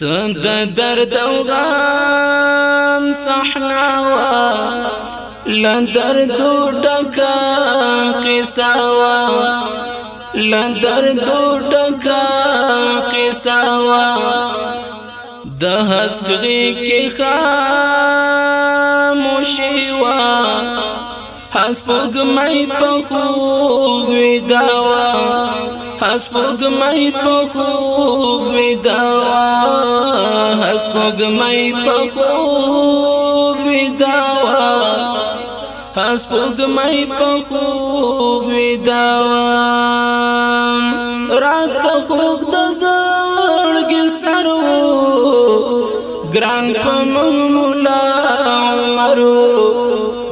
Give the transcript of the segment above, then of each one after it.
سند درد او غم صحنا وا لندر دو ډکا قصا وا لندر دو ډکا قصا وا د حسغي کی خاموشی وا حسبوګ مې په خوب وداوا حسبوګ مې په خوب وداوا حسبوګ مې په خوب وداوا حسبوګ مې په خوب وداوا رات خوګ د زړګي سرو ګران په مولا عمرو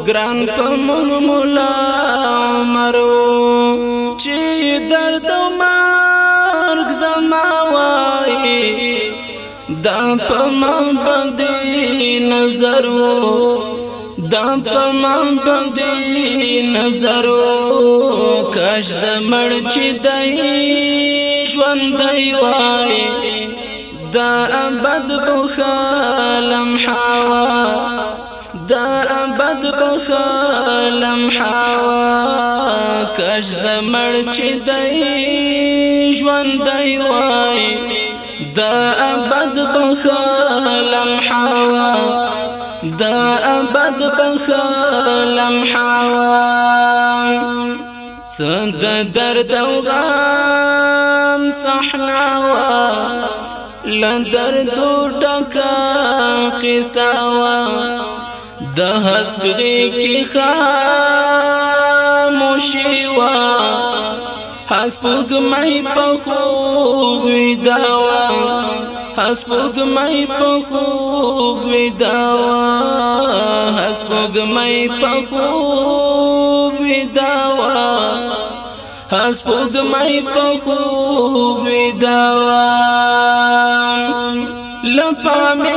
ګران کمن مولا عمر چې درد مرګ زما وای دا په من باندې نظر دا په من باندې نظر کاش زمړ چې دای ژوند دی وای دا ابد بخالم حوا بد بخا حوا کش زمر چی دی ژوند دی وای دا ابد بخلم حوا دا ابد بخلم حوا سند درد او صحنا وا لندر دو ډکا قصا وا د حسغې کې خاموشي وا حسبوګ مې په خوب ودا وا حسبوګ مې په خوب ودا وا حسبوګ مې په خوب ودا وا حسبوګ مې په خوب ودا وا لپاره مې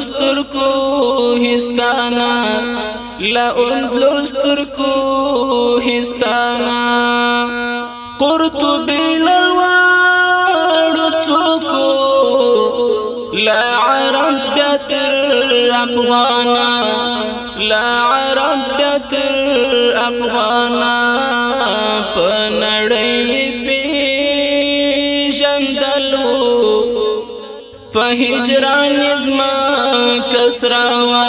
دلستر کو ہستانا لئن دلستر کو ہستانا قرطبی للوار چوکو لا عرب بیتر افغانا لا عرب بیتر افغانا په هجران زما کسراوا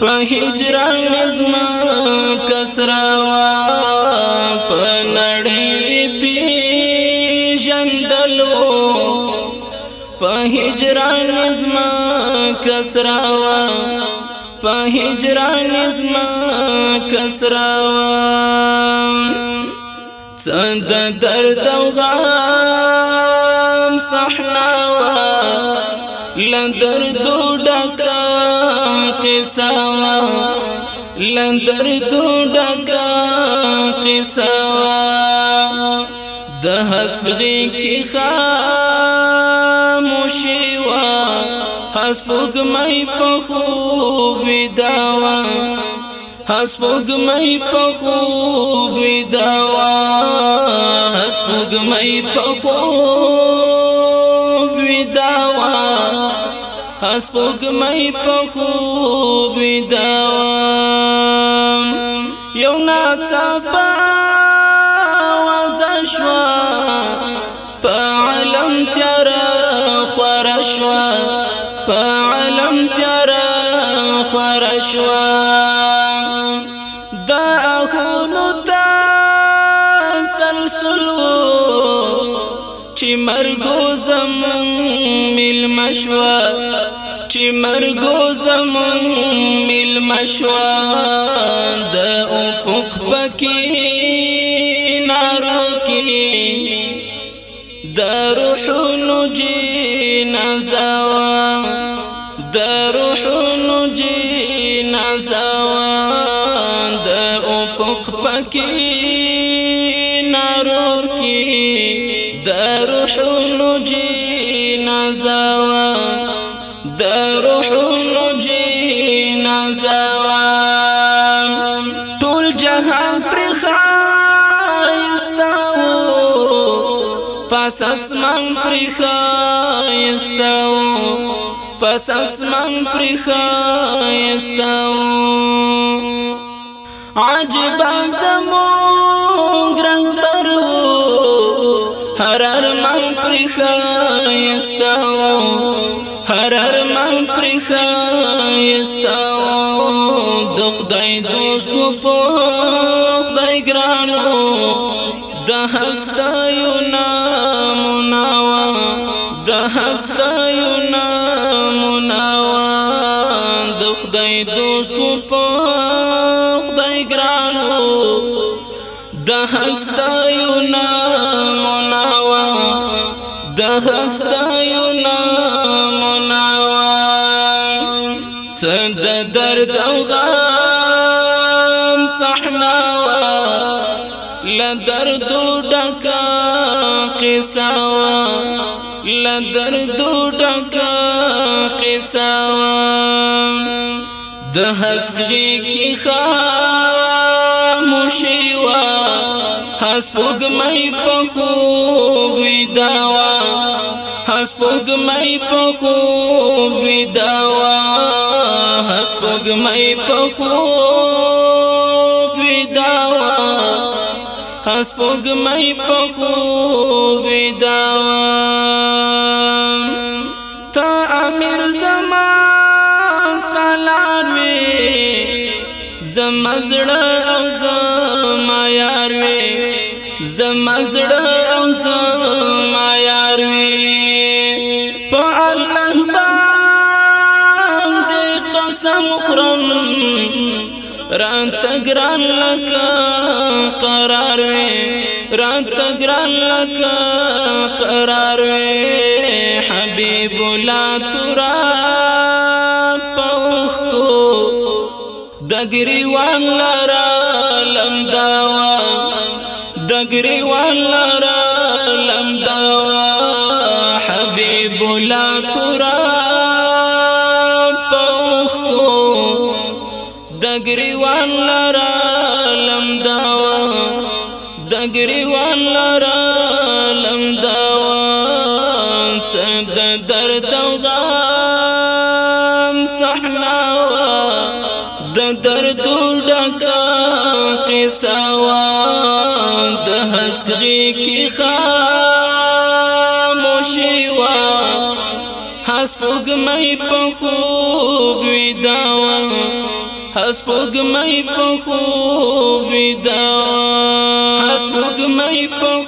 په هجران زما کسراوا په نړۍ پی جندلو په هجران زما کسراوا په هجران زما کسراوا څنګه درد او غم صحرا لندر دو ډکا قصه لندر دو ډکا قصه د حسبري کې خاموشي وا حسبوګ مې په خوب داوا حسبوګ مې په خوب داوا حسبوګ مې په خوب اسپوږ مې په خوب ویداوم یو ناڅاپه واز شو په عالم تر خور شو په عالم تر خور شو دا خونو تسلسل چې مرګو مشوا چې مرګو زمون مل مشوا د افق پکې نارو کې د روح نجي نزوا د روح نجي نزوا د افق پکې دروحونو جنازوام ټول جهان پر خایستاو پس اسمان پر خایستاو پس اسمان پر خایستاو عجب زمون ګرنګ پرو هرر خایستاو هر ارمان پر خایستاو د خدای دوست وو خدای ګرانو د هستایو نام ناوا د هستایو نام ناوا د خدای دوست وو خدای ګرانو د هستایو نام هستایونا مناوان سند درد او غم صحناوا لدردو ڈکا قصاوا لدردو ڈکا قصاوا دهس غی کی خاموشی وا حس پوگ مئی پخوب داوا سپوږمۍ په خوب ویدا وا سپوږمۍ په خوب ویدا وا سپوږمۍ په خوب ویدا تا امیر زما سلام زما زړه او زما یار زما زړه سرم رات گران لکا قرار وی رات گران لکا قرار وی حبیب لا ترا پوخ کو دگری وان لرا لمداوا دگری وان دګریوان لرا لم داوا دګریوان لرا لم داوا څنګه درد او غم صحنا د درد ډکا قصه وا د حسګي کی خاموشي وا حسبګ مې په خوب وی اسپوږ مې په خوب ودا اسپوږ مې په